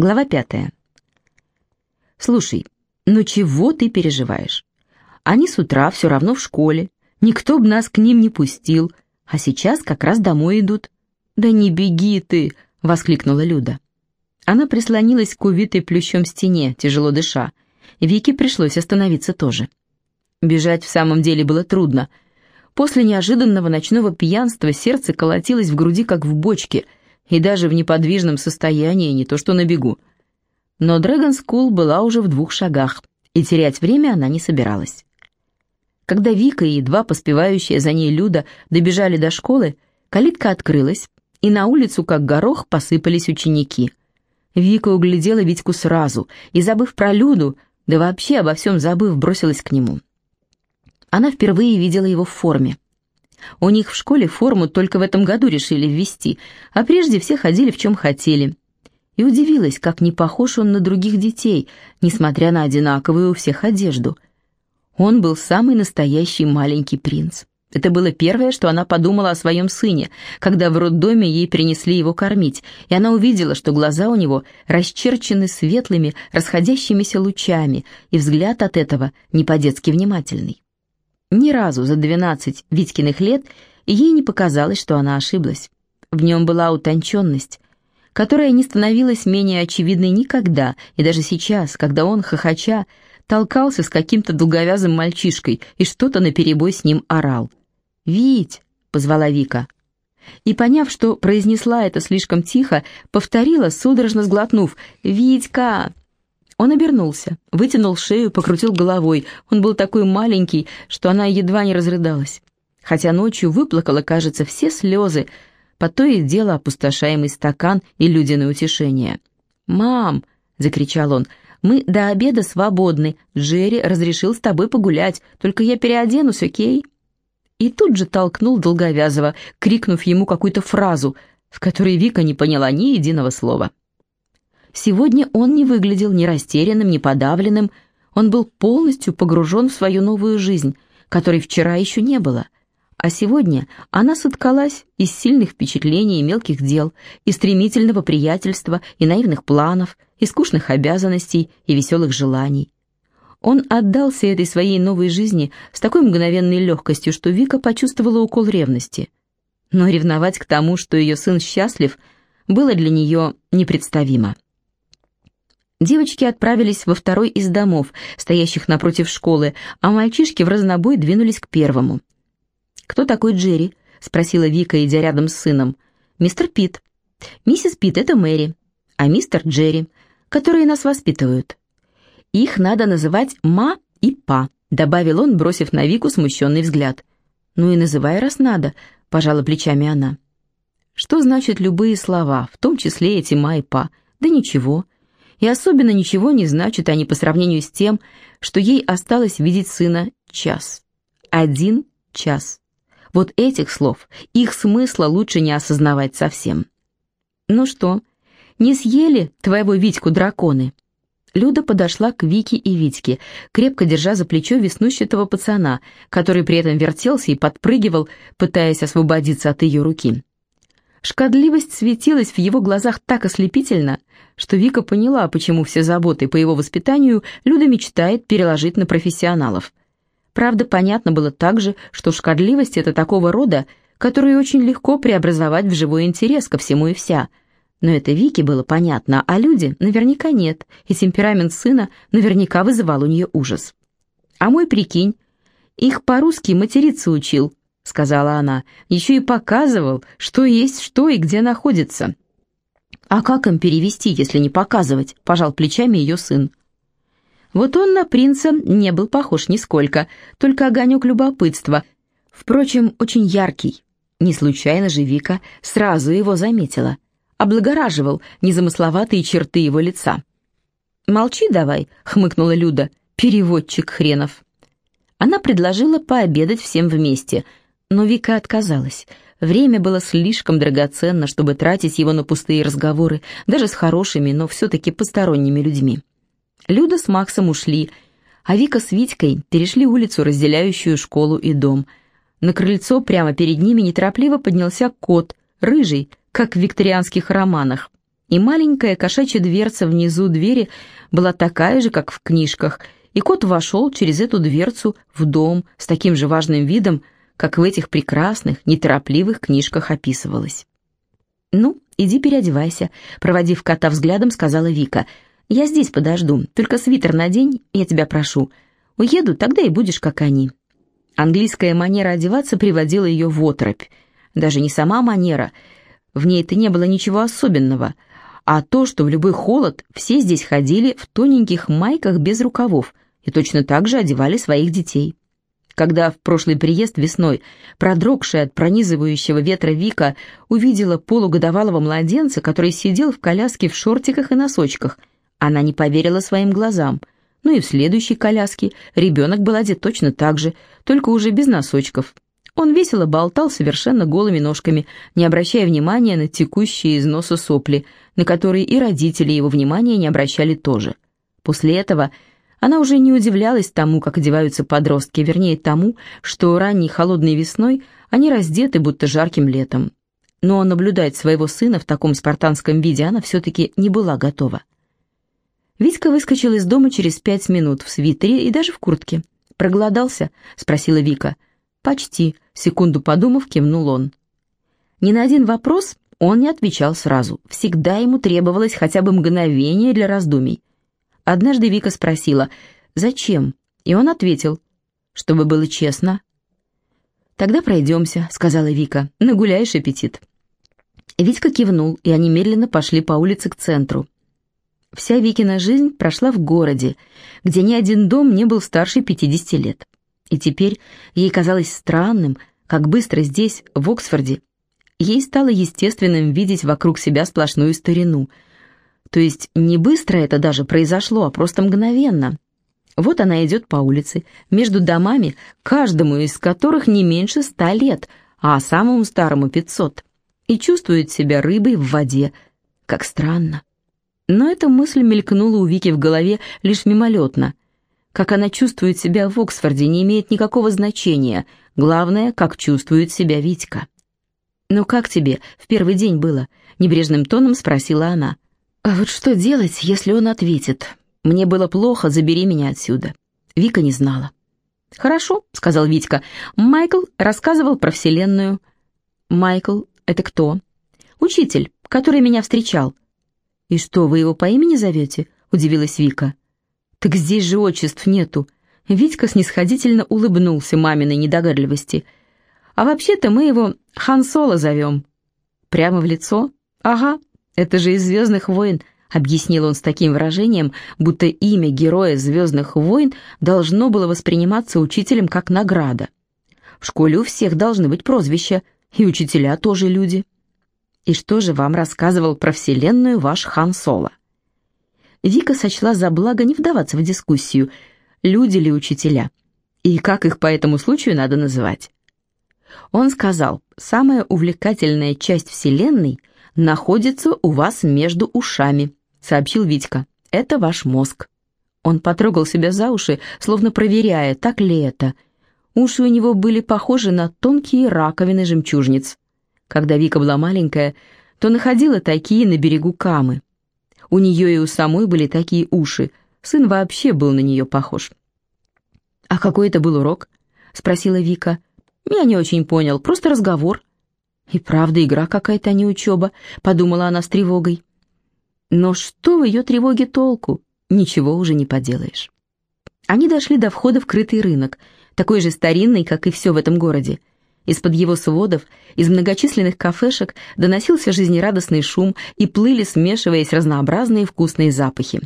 Глава пятая. «Слушай, ну чего ты переживаешь? Они с утра все равно в школе, никто бы нас к ним не пустил, а сейчас как раз домой идут». «Да не беги ты!» — воскликнула Люда. Она прислонилась к увитой плющом стене, тяжело дыша. Вике пришлось остановиться тоже. Бежать в самом деле было трудно. После неожиданного ночного пьянства сердце колотилось в груди, как в бочке — и даже в неподвижном состоянии, не то что на бегу. Но Дрэгон Скул была уже в двух шагах, и терять время она не собиралась. Когда Вика и едва поспевающая за ней Люда добежали до школы, калитка открылась, и на улицу, как горох, посыпались ученики. Вика углядела Витьку сразу, и, забыв про Люду, да вообще обо всем забыв, бросилась к нему. Она впервые видела его в форме. У них в школе форму только в этом году решили ввести, а прежде все ходили в чем хотели. И удивилась, как не похож он на других детей, несмотря на одинаковую у всех одежду. Он был самый настоящий маленький принц. Это было первое, что она подумала о своем сыне, когда в роддоме ей принесли его кормить, и она увидела, что глаза у него расчерчены светлыми, расходящимися лучами, и взгляд от этого не по-детски внимательный. Ни разу за двенадцать Витькиных лет ей не показалось, что она ошиблась. В нем была утонченность, которая не становилась менее очевидной никогда, и даже сейчас, когда он, хохоча, толкался с каким-то долговязым мальчишкой и что-то наперебой с ним орал. «Вить!» — позвала Вика. И, поняв, что произнесла это слишком тихо, повторила, судорожно сглотнув, «Витька!» Он обернулся, вытянул шею, покрутил головой. Он был такой маленький, что она едва не разрыдалась. Хотя ночью выплакала, кажется, все слезы, по то и дело опустошаемый стакан и людяное утешение. «Мам!» — закричал он. «Мы до обеда свободны. Джерри разрешил с тобой погулять, только я переоденусь, окей?» И тут же толкнул Долговязова, крикнув ему какую-то фразу, в которой Вика не поняла ни единого слова. Сегодня он не выглядел ни растерянным, ни подавленным, он был полностью погружен в свою новую жизнь, которой вчера еще не было. А сегодня она соткалась из сильных впечатлений и мелких дел, и стремительного приятельства, и наивных планов, и скучных обязанностей, и веселых желаний. Он отдался этой своей новой жизни с такой мгновенной легкостью, что Вика почувствовала укол ревности. Но ревновать к тому, что ее сын счастлив, было для нее непредставимо. Девочки отправились во второй из домов, стоящих напротив школы, а мальчишки в разнобой двинулись к первому. «Кто такой Джерри?» — спросила Вика, идя рядом с сыном. «Мистер Пит». «Миссис Пит — это Мэри, а мистер Джерри, которые нас воспитывают. Их надо называть Ма и Па», — добавил он, бросив на Вику смущенный взгляд. «Ну и называй, раз надо», — пожала плечами она. «Что значит любые слова, в том числе эти Ма и Па? Да ничего» и особенно ничего не значат они по сравнению с тем, что ей осталось видеть сына час. Один час. Вот этих слов, их смысла лучше не осознавать совсем. «Ну что, не съели твоего Витьку драконы?» Люда подошла к Вике и Витьке, крепко держа за плечо веснущатого пацана, который при этом вертелся и подпрыгивал, пытаясь освободиться от ее руки. Шкодливость светилась в его глазах так ослепительно, что Вика поняла, почему все заботы по его воспитанию Люда мечтает переложить на профессионалов. Правда, понятно было также, что шкодливость – это такого рода, которую очень легко преобразовать в живой интерес ко всему и вся. Но это Вике было понятно, а люди наверняка нет, и темперамент сына наверняка вызывал у нее ужас. «А мой прикинь, их по-русски материться учил», сказала она. «Еще и показывал, что есть что и где находится». «А как им перевести, если не показывать?» – пожал плечами ее сын. Вот он на принца не был похож нисколько, только огонек любопытства, впрочем, очень яркий. Не случайно же Вика сразу его заметила, облагораживал незамысловатые черты его лица. «Молчи давай», — хмыкнула Люда, — «переводчик хренов». Она предложила пообедать всем вместе, но Вика отказалась. Время было слишком драгоценно, чтобы тратить его на пустые разговоры, даже с хорошими, но все-таки посторонними людьми. Люда с Максом ушли, а Вика с Витькой перешли улицу, разделяющую школу и дом. На крыльцо прямо перед ними неторопливо поднялся кот, рыжий, как в викторианских романах. И маленькая кошачья дверца внизу двери была такая же, как в книжках, и кот вошел через эту дверцу в дом с таким же важным видом, как в этих прекрасных, неторопливых книжках описывалось. «Ну, иди переодевайся», — проводив кота взглядом, сказала Вика. «Я здесь подожду, только свитер надень, я тебя прошу. Уеду, тогда и будешь, как они». Английская манера одеваться приводила ее в оторопь. Даже не сама манера, в ней-то не было ничего особенного, а то, что в любой холод все здесь ходили в тоненьких майках без рукавов и точно так же одевали своих детей. Когда в прошлый приезд весной, продрогшая от пронизывающего ветра Вика, увидела полугодовалого младенца, который сидел в коляске в шортиках и носочках, она не поверила своим глазам. Ну и в следующей коляске ребенок был одет точно так же, только уже без носочков. Он весело болтал совершенно голыми ножками, не обращая внимания на текущие из носа сопли, на которые и родители его внимания не обращали тоже. После этого она уже не удивлялась тому, как одеваются подростки, вернее тому, что ранней холодной весной они раздеты, будто жарким летом. Но наблюдать своего сына в таком спартанском виде она все-таки не была готова. Витька выскочил из дома через пять минут в свитере и даже в куртке. «Проголодался?» — спросила Вика. «Почти», — секунду подумав, кивнул он. Ни на один вопрос он не отвечал сразу. Всегда ему требовалось хотя бы мгновение для раздумий. Однажды Вика спросила «Зачем?» И он ответил «Чтобы было честно». «Тогда пройдемся», — сказала Вика. «Нагуляешь аппетит». Витька кивнул, и они медленно пошли по улице к центру. Вся Викина жизнь прошла в городе, где ни один дом не был старше 50 лет. И теперь ей казалось странным, как быстро здесь, в Оксфорде, ей стало естественным видеть вокруг себя сплошную старину — то есть не быстро это даже произошло, а просто мгновенно. Вот она идет по улице, между домами, каждому из которых не меньше ста лет, а самому старому пятьсот, и чувствует себя рыбой в воде. Как странно. Но эта мысль мелькнула у Вики в голове лишь мимолетно. Как она чувствует себя в Оксфорде, не имеет никакого значения. Главное, как чувствует себя Витька. «Ну как тебе в первый день было?» — небрежным тоном спросила она. А вот что делать, если он ответит? Мне было плохо, забери меня отсюда. Вика не знала. «Хорошо», — сказал Витька. «Майкл рассказывал про Вселенную». «Майкл — это кто?» «Учитель, который меня встречал». «И что, вы его по имени зовете?» — удивилась Вика. «Так здесь же отчеств нету». Витька снисходительно улыбнулся маминой недогадливости. «А вообще-то мы его Хан Соло зовем». «Прямо в лицо?» «Ага, «Это же из «Звездных войн», — объяснил он с таким выражением, будто имя героя «Звездных войн» должно было восприниматься учителем как награда. В школе у всех должны быть прозвища, и учителя тоже люди. И что же вам рассказывал про Вселенную ваш Хан Соло? Вика сочла за благо не вдаваться в дискуссию, люди ли учителя, и как их по этому случаю надо называть. Он сказал, самая увлекательная часть Вселенной находится у вас между ушами», — сообщил Витька. «Это ваш мозг». Он потрогал себя за уши, словно проверяя, так ли это. Уши у него были похожи на тонкие раковины жемчужниц. Когда Вика была маленькая, то находила такие на берегу Камы. У нее и у самой были такие уши. Сын вообще был на нее похож. «А какой это был урок?» — спросила Вика. «Я не очень понял, просто разговор». «И правда игра какая-то, а не учеба», — подумала она с тревогой. Но что в ее тревоге толку? Ничего уже не поделаешь. Они дошли до входа в крытый рынок, такой же старинный, как и все в этом городе. Из-под его сводов, из многочисленных кафешек доносился жизнерадостный шум и плыли, смешиваясь, разнообразные вкусные запахи.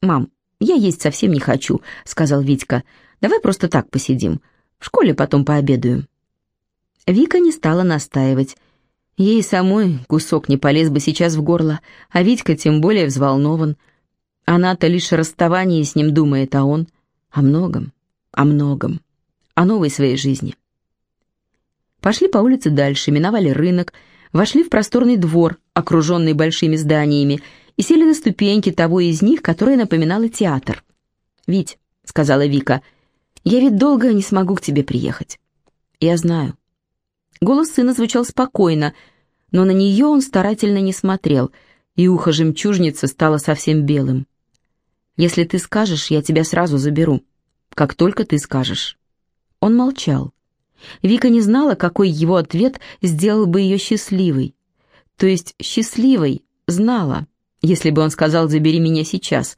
«Мам, я есть совсем не хочу», — сказал Витька. «Давай просто так посидим. В школе потом пообедаем». Вика не стала настаивать. Ей самой кусок не полез бы сейчас в горло, а Витька тем более взволнован. Она-то лишь о расставании с ним думает, а он о многом, о многом, о новой своей жизни. Пошли по улице дальше, миновали рынок, вошли в просторный двор, окруженный большими зданиями, и сели на ступеньки того из них, которое напоминало театр. «Вить», — сказала Вика, — «я ведь долго не смогу к тебе приехать». «Я знаю», Голос сына звучал спокойно, но на нее он старательно не смотрел, и ухо жемчужницы стало совсем белым. «Если ты скажешь, я тебя сразу заберу. Как только ты скажешь». Он молчал. Вика не знала, какой его ответ сделал бы ее счастливой. То есть счастливой знала, если бы он сказал «забери меня сейчас»,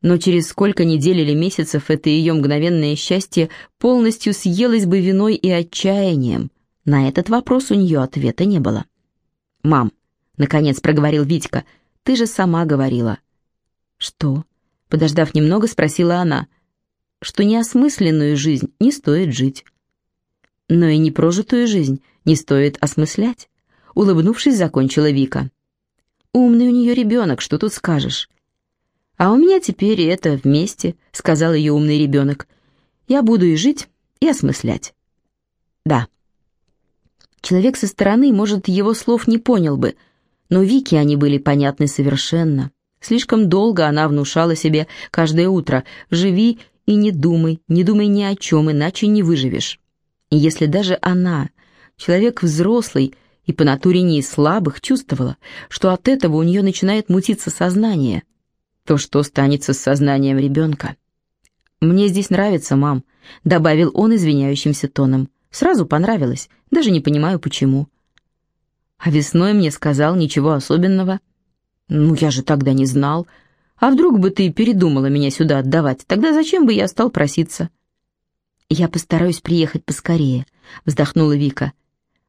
но через сколько недель или месяцев это ее мгновенное счастье полностью съелось бы виной и отчаянием. На этот вопрос у нее ответа не было. «Мам», — наконец проговорил Витька, — «ты же сама говорила». «Что?» — подождав немного, спросила она. «Что неосмысленную жизнь не стоит жить». «Но и непрожитую жизнь не стоит осмыслять», — улыбнувшись, закончила Вика. «Умный у нее ребенок, что тут скажешь?» «А у меня теперь это вместе», — сказал ее умный ребенок. «Я буду и жить, и осмыслять». «Да». Человек со стороны, может, его слов не понял бы, но Вике они были понятны совершенно. Слишком долго она внушала себе каждое утро «живи и не думай, не думай ни о чем, иначе не выживешь». И если даже она, человек взрослый и по натуре не из слабых, чувствовала, что от этого у нее начинает мутиться сознание – то что станется с сознанием ребенка. «Мне здесь нравится, мам», — добавил он извиняющимся тоном. «Сразу понравилось, даже не понимаю, почему». А весной мне сказал ничего особенного. «Ну, я же тогда не знал. А вдруг бы ты передумала меня сюда отдавать? Тогда зачем бы я стал проситься?» «Я постараюсь приехать поскорее», — вздохнула Вика.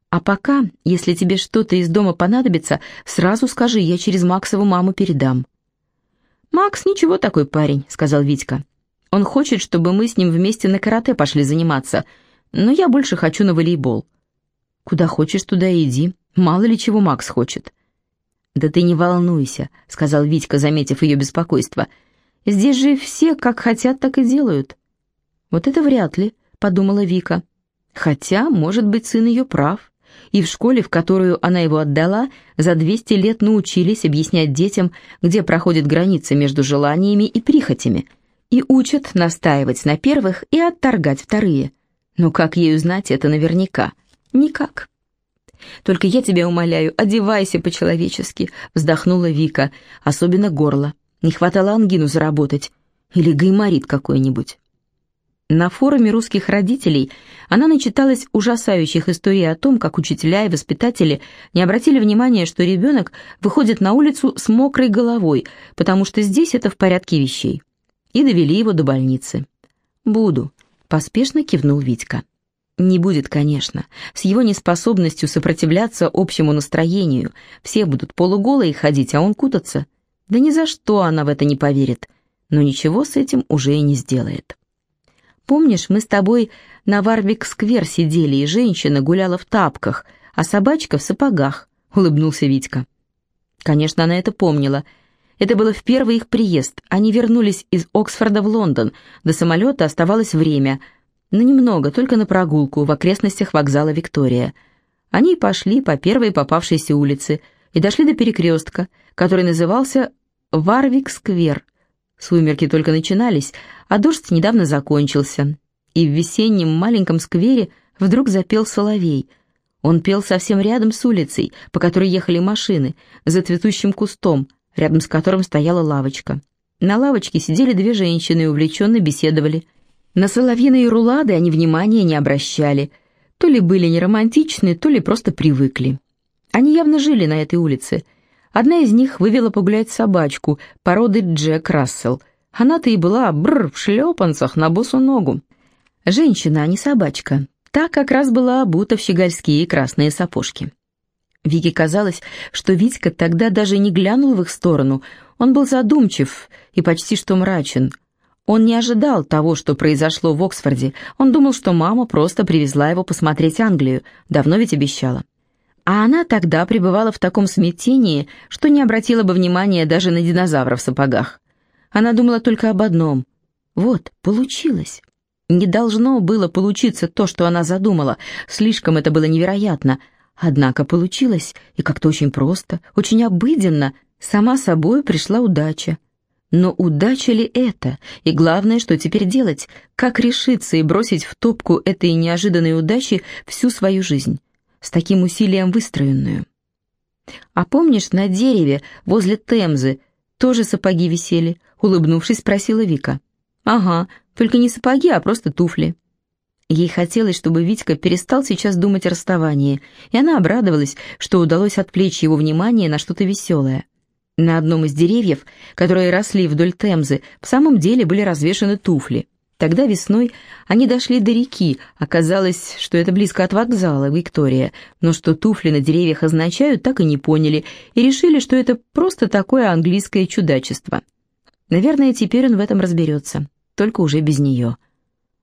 «А пока, если тебе что-то из дома понадобится, сразу скажи, я через Максову маму передам». «Макс ничего такой парень», — сказал Витька. «Он хочет, чтобы мы с ним вместе на карате пошли заниматься, но я больше хочу на волейбол». «Куда хочешь, туда иди. Мало ли чего Макс хочет». «Да ты не волнуйся», — сказал Витька, заметив ее беспокойство. «Здесь же все как хотят, так и делают». «Вот это вряд ли», — подумала Вика. «Хотя, может быть, сын ее прав и в школе, в которую она его отдала, за 200 лет научились объяснять детям, где проходит граница между желаниями и прихотями, и учат настаивать на первых и отторгать вторые. Но как ей узнать это наверняка? Никак. «Только я тебя умоляю, одевайся по-человечески», — вздохнула Вика, особенно горло. Не хватало ангину заработать. Или гайморит какой-нибудь. На форуме русских родителей она начиталась ужасающих историй о том, как учителя и воспитатели не обратили внимания, что ребенок выходит на улицу с мокрой головой, потому что здесь это в порядке вещей, и довели его до больницы. «Буду», — поспешно кивнул Витька. Не будет, конечно. С его неспособностью сопротивляться общему настроению. Все будут полуголые ходить, а он кутаться. Да ни за что она в это не поверит. Но ничего с этим уже и не сделает. Помнишь, мы с тобой на Варвик-сквер сидели, и женщина гуляла в тапках, а собачка в сапогах?» — улыбнулся Витька. Конечно, она это помнила. Это было в первый их приезд. Они вернулись из Оксфорда в Лондон. До самолета оставалось время. Но немного, только на прогулку в окрестностях вокзала Виктория. Они пошли по первой попавшейся улице и дошли до перекрестка, который назывался Варвик-сквер. Сумерки только начинались, а дождь недавно закончился, и в весеннем маленьком сквере вдруг запел соловей. Он пел совсем рядом с улицей, по которой ехали машины, за цветущим кустом, рядом с которым стояла лавочка. На лавочке сидели две женщины и увлеченно беседовали. На соловьиные рулады они внимания не обращали, то ли были не романтичны, то ли просто привыкли. Они явно жили на этой улице. Одна из них вывела погулять собачку породы Джек Рассел – она-то и была бр в шлепанцах на босу ногу. Женщина, а не собачка. Та как раз была обута в щегольские красные сапожки. Вике казалось, что Витька тогда даже не глянул в их сторону. Он был задумчив и почти что мрачен. Он не ожидал того, что произошло в Оксфорде. Он думал, что мама просто привезла его посмотреть Англию. Давно ведь обещала. А она тогда пребывала в таком смятении, что не обратила бы внимания даже на динозавра в сапогах. Она думала только об одном. Вот, получилось. Не должно было получиться то, что она задумала. Слишком это было невероятно. Однако получилось, и как-то очень просто, очень обыденно. Сама собой пришла удача. Но удача ли это? И главное, что теперь делать? Как решиться и бросить в топку этой неожиданной удачи всю свою жизнь? С таким усилием выстроенную. «А помнишь, на дереве возле Темзы тоже сапоги висели?» — улыбнувшись, спросила Вика. «Ага, только не сапоги, а просто туфли». Ей хотелось, чтобы Витька перестал сейчас думать о расставании, и она обрадовалась, что удалось отвлечь его внимание на что-то веселое. На одном из деревьев, которые росли вдоль Темзы, в самом деле были развешаны туфли. Тогда весной они дошли до реки, оказалось, что это близко от вокзала, Виктория, но что туфли на деревьях означают, так и не поняли, и решили, что это просто такое английское чудачество. Наверное, теперь он в этом разберется, только уже без нее.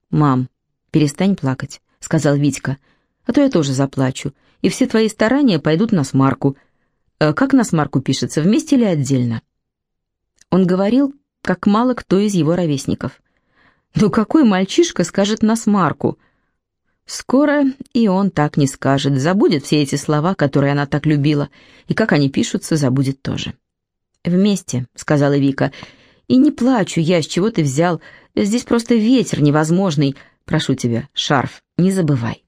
«Мам, перестань плакать», — сказал Витька, — «а то я тоже заплачу, и все твои старания пойдут на смарку». Э, «Как на смарку пишется, вместе или отдельно?» Он говорил, как мало кто из его ровесников — ну какой мальчишка скажет на смарку? Скоро и он так не скажет, забудет все эти слова, которые она так любила, и как они пишутся, забудет тоже. «Вместе», — сказала Вика, — «и не плачу я, с чего ты взял, здесь просто ветер невозможный, прошу тебя, шарф, не забывай».